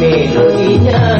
mê lối nhớ.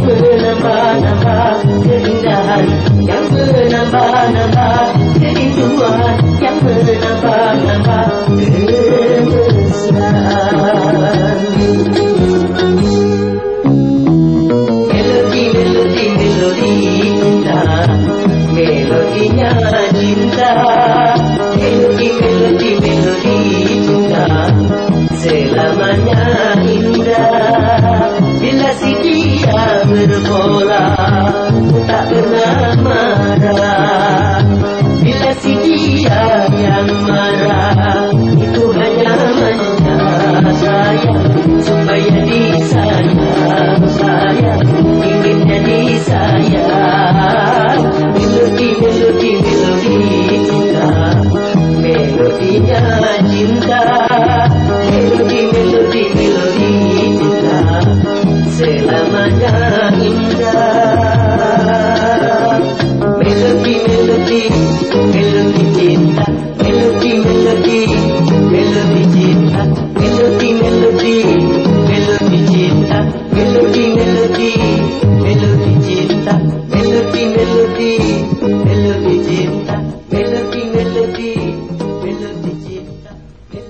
Menambah-nambah keindahan yang menambah-nambah kerinduan yang menambah-nambah kemesraan melodi melodi melodi cinta melodinya cinta melodi melodi melodi cinta selamanya indah tak pernah marah. Bila si dia yang marah itu hanya manja sayang supaya disayang sayang ingin jadi sayang melodi melodi melodi cinta. Melodinya cinta. Melodi melodi melodi melodi melodi melodi cinta. Melodi melodi melodi cinta. Melodi melodi